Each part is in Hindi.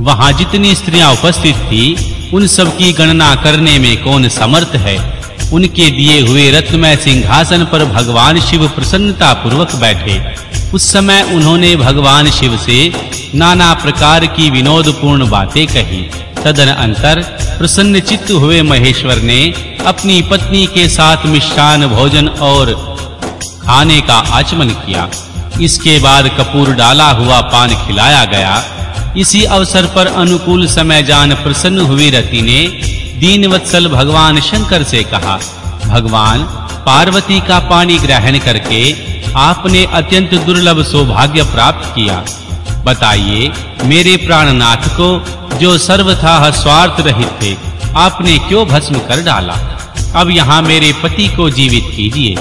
वहाँ जितनी स्त्रियाँ उपस्थित थी, उन सब की गणना करने में कौन समर्थ है? उनके दिए हुए रत्नमय सिंहासन पर भगवान शिव प्रसन्नता पूर्वक बैठे। उस समय उन्होंने भगवान शिव से नाना प्रकार की विनोदपूर्ण बातें कही। तदन अंतर प्रसन्न चित्त हुए महेश्वर ने अपनी पत्नी के साथ मिष्ठान भोजन और खाने का आचमन किया। इसके बाद कपूर डाला हुआ पान खिलाया गया। इसी अवसर पर अनुकूल समय जान प्रसन्न हुई रति ने दीन वत्सल भगवान शंकर से कहा, भगवान, पार्वती का पानी ग्रहण करके आपने अत्यंत दुर्लभ सौभाग्य प्राप्त किया। बताइए, मेरे प्राणनाथ को, जो सर्वथा स्वार्थ रहित थे, आपने क्यों भस्म कर डाला? अब यहाँ मेरे पति को जीवित कीजिए।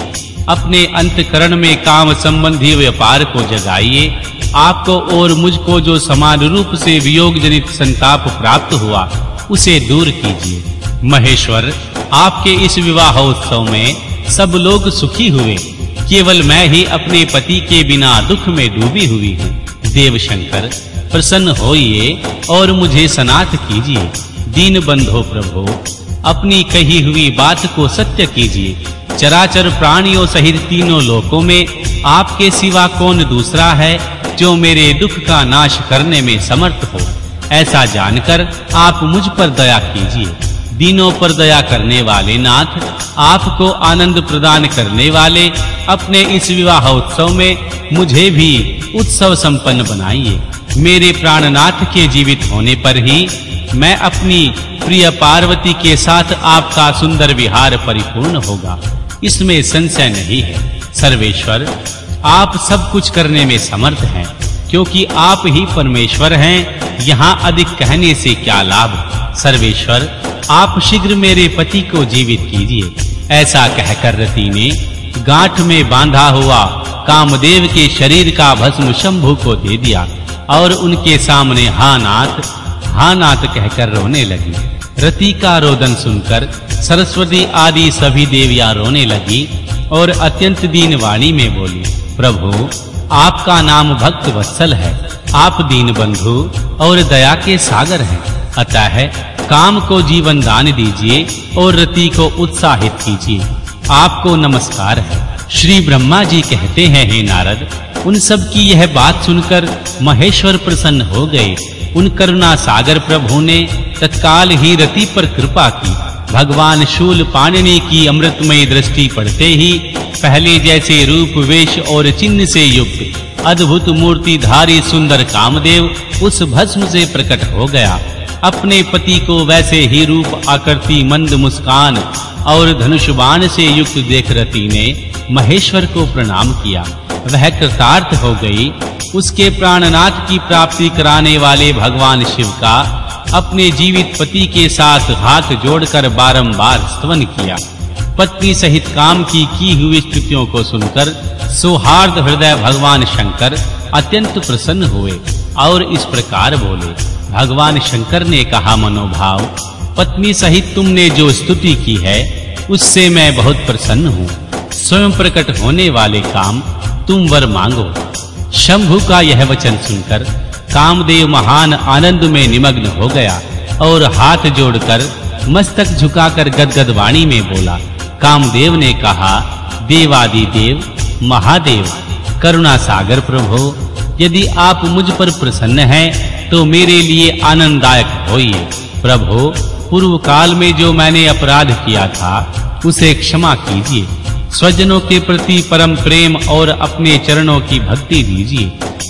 अपने अंतकरण में काम संबंधी व्यापार को जगाइए। आपको और मुझको जो समान रूप से वियोग जनित संताप प्राप्त हुआ, उसे दूर कीजिए। महेश्वर, आपके इस विवाह उत्सव में सब लोग सुखी हुए। केवल मैं ही अपने पति के बिना दुख में डूबी हुई हूँ। देव शंकर प्रसन्न होइए और मुझे सनाथ कीजिए। दीन बंधो प्रभु, अपनी कही हुई बात को सत्य कीजिए। चराचर प्राणियों सहित तीनों लोकों में आपके सिवा कौन दूसरा है जो मेरे दुख का नाश करने में समर्थ हो, ऐसा जानकर आप मुझ पर दया कीजिए। दीनों पर दया करने वाले नाथ, आपको आनंद प्रदान करने वाले, अपने इस विवाह उत्सव में मुझे भी उत्सव संपन्न बनाइए। मेरे प्राणनाथ के जीवित होने पर ही मैं अपनी प्रिय पार्वती के साथ आपका सुंदर विहार परिपूर्ण होगा। इसमें संशय नहीं है। सर्वेश्वर आप सब कुछ करने में समर्थ हैं, क्योंकि आप ही परमेश्वर हैं, यहाँ अधिक कहने से क्या लाभ? सर्वेश्वर, आप शीघ्र मेरे पति को जीवित कीजिए। ऐसा कहकर रति ने गांठ में बांधा हुआ कामदेव के शरीर का भस्म शंभु को दे दिया और उनके सामने हा नाथ हा नाथ कहकर रोने लगी। रति का रोदन सुनकर सरस्वती आदि सभी देवियाँ रोने लगी और अत्यंत दीन वाणी में बोली प्रभु आपका नाम भक्त वत्सल है आप दीन बंधु और दया के सागर हैं। अतः है, काम को जीवन दान दीजिए और रति को उत्साहित कीजिए। आपको नमस्कार है। श्री ब्रह्मा जी कहते हैं हे नारद उन सब की यह बात सुनकर महेश्वर प्रसन्न हो गए। उन करुणा सागर प्रभु ने तत्काल ही रति पर कृपा की। भगवान शूल पाणिनि की अमृतमय दृष्टि पड़ते ही पहले जैसे रूप वेश और चिन्ह से युक्त, अद्भुत मूर्ति धारी सुंदर कामदेव उस भस्म से प्रकट हो गया। अपने पति को वैसे ही रूप आकृति मंद मुस्कान और धनुष बाण से युक्त देख रति ने महेश्वर को प्रणाम किया। वह कृतार्थ हो गई। उसके प्राणनाथ की प्राप्ति कराने वाले भगवान शिव का अपने जीवित पति के साथ हाथ जोड़कर बारंबार स्तवन किया। पत्नी सहित काम की की हुई स्तुतियों को सुनकर सौहार्द हृदय भगवान शंकर अत्यंत प्रसन्न हुए और इस प्रकार बोले, भगवान शंकर ने कहा मनोभाव, पत्नी सहित तुमने जो स्तुति की है, उससे मैं बहुत प्रसन्न हूँ। स्वयं प्रकट होने वाले काम तुम वर मांगो। शंभु का यह वचन सुनकर कामदेव महान आनंद में निमग्न हो गया और हाथ जोड़कर मस्तक झुकाकर गदगद वाणी में बोला कामदेव ने कहा, देवादि देव, महादेव, करुणा सागर प्रभु, यदि आप मुझ पर प्रसन्न हैं तो मेरे लिए आनंददायक होइए। प्रभु, पूर्व काल में जो मैंने अपराध किया था, उसे क्षमा कीजिए। स्वजनों के प्रति परम प्रेम और अपने चरणों की भक्ति दीजिए।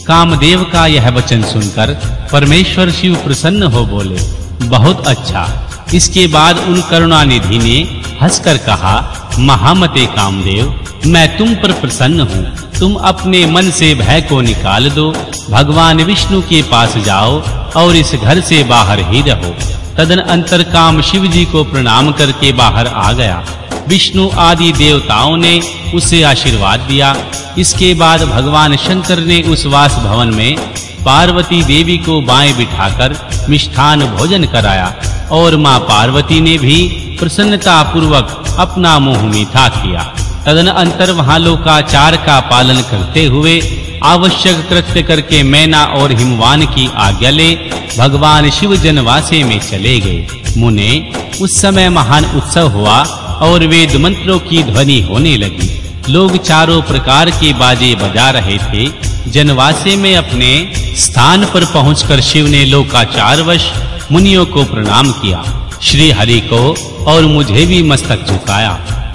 कामदेव का यह वचन सुनकर परमेश्वर शिव प्रसन्न हो बोले, बहुत अच्छा। इसके बाद उन करुणानिधि ने हंसकर कहा, महामते कामदेव, मैं तुम पर प्रसन्न हूँ। तुम अपने मन से भय को निकाल दो। भगवान विष्णु के पास जाओ और इस घर से बाहर ही रहो। तदन अंतर काम शिव जी को प्रणाम करके बाहर आ गया। विष्णु आदि देवताओं ने उसे आशीर्वाद दिया। इसके बाद भगवान शंकर ने उस वास भवन में पार्वती देवी को बाएँ बिठाकर मिष्ठान भोजन कराया। और माँ पार्वती ने भी प्रसन्नता पूर्वक अपना मुँह मीठा किया। तदनंतर वहाँ लोकाचार का पालन करते हुए आवश्यक कृत्य करके मैना और हिमवान की आज्ञा ले भगवान शिव जनवासे में चले गए। मुने, उस समय महान उत्सव हुआ और वेद मंत्रों की ध्वनि होने लगी। लोग चारों प्रकार के बाजे बजा रहे थे। जनवासे में अपने स्थान पर पहुंचकर शिव ने लोकाचारवश मुनियों को प्रणाम किया। श्री हरि को और मुझे भी मस्तक झुकाया।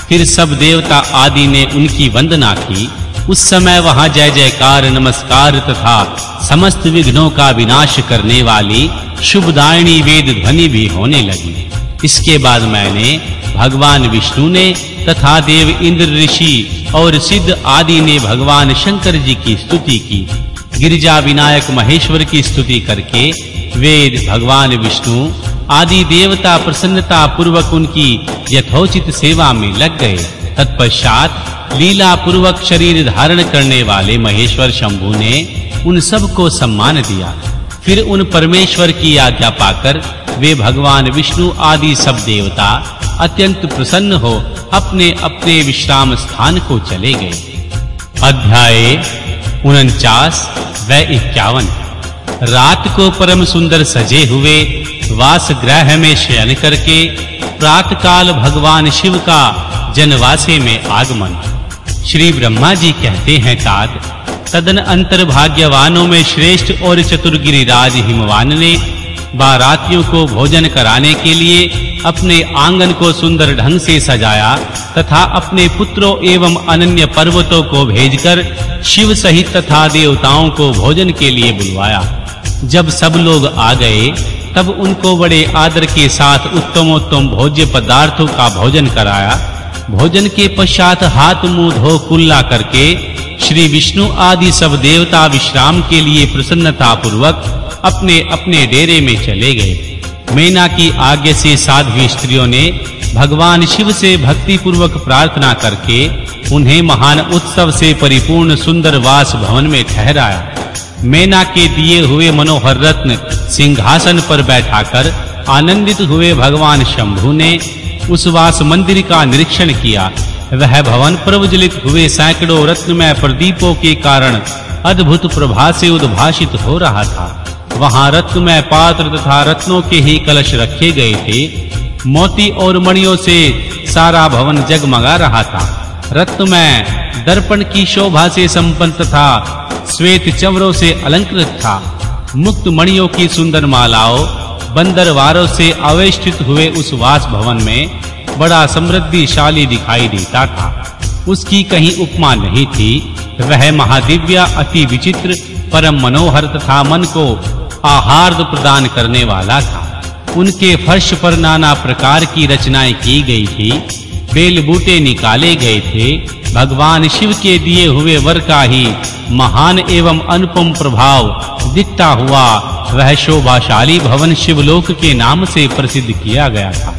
फिर सब देवता आदि ने उनकी वंदना की। उस समय वहाँ जय जयकार, नमस्कार तथा समस्त विघ्नों का विनाश करने वाली शुभदायिनी वेद ध्वनि भी होने लगी। इसके बाद मैंने भगवान विष्णु ने तथा देव इंद्र ऋषि और सिद्ध आदि ने भगवान शंकर जी की स्तुति की। गिरिजा विनायक महेश्वर की स्तुति करके वेद, भगवान विष्णु आदि देवता प्रसन्नता पूर्वक उनकी यथोचित सेवा में लग गए। तत्पश्चात लीला पूर्वक शरीर धारण करने वाले महेश्वर शंभु ने उन सबको सम्मान दिया। फिर उन परमेश्वर की आज्ञा पाकर वे भगवान विष्णु आदि सब देवता अत्यंत प्रसन्न हो अपने अपने विश्राम स्थान को चले गए। अध्याय 49 व 51 रात को परम सुंदर सजे हुए वास ग्रह में शयन करके प्रातः काल भगवान शिव का जनवासे में आगमन। श्री ब्रह्मा जी कहते हैं तात तदन अंतर भाग्यवानों में श्रेष्ठ और चतुर्गिरी राज हिमवान ने बारातियों को भोजन कराने के लिए अपने आँगन को सुंदर ढंग से सजाया तथा अपने पुत्रों एवं अनन्य पर्वतों को भेजकर शिव सहित तथा देवताओं को भोजन के लिए बुलवाया। जब सब लोग आ गए, तब उनको बड़े आदर के साथ उत्तमोत्तम भोज्य पदार्थों का भोजन कराया। भोजन के पश्चात हाथ, मुँह धो, कुल्ला करके श्री विष्णु आदि सब देवता विश्राम के लिए प्रसन्नता पूर्वक अपने अपने डेरे में चले गए। मैना की आज्ञा से साध्वी स्त्रियों ने भगवान शिव से भक्ति पूर्वक प्रार्थना करके उन्हें महान उत्सव से परिपूर्ण सुंदर वास भवन में ठहराया। मैना के दिए हुए मनोहर रत्न सिंहासन पर बैठाकर आनंदित हुए भगवान शंभु ने उस वास मंदिर का निरीक्षण किया। वह भवन प्रवज्वलित हुए सैकड़ों रत्नमय प्रदीपों के कारण अद्भुत प्रभा से उद्भासित हो रहा था। वहाँ रत्नमय पात्र तथा रत्नों के ही कलश रखे गए थे। मोती और मणियों से सारा भवन जगमगा रहा था। रत्नमय दर्पण की शोभा से संपन्न तथा श्वेत चमरों से अलंकृत था। मुक्त मणियों की सुंदर मालाओं बंदरवारों से आवेष्टित हुए उस वास भवन में बड़ा समृद्धिशाली दिखाई देता था। उसकी कहीं उपमा नहीं थी। वह महादिव्य अति विचित्र, परम मनोहर तथा मन को आहार प्रदान करने वाला था। उनके फर्श पर नाना प्रकार की रचनाएँ की गई थी। बेल बूटे निकाले गए थे। भगवान शिव के दिए हुए वर का ही महान एवं अनुपम प्रभाव दिखता हुआ वह शोभाशाली भवन शिवलोक के नाम से प्रसिद्ध किया गया था।